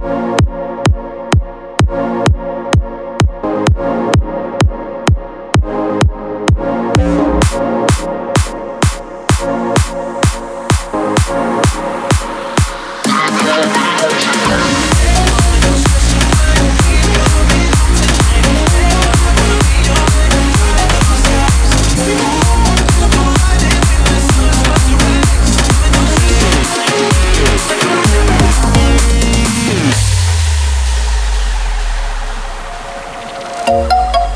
Thank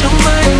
so much.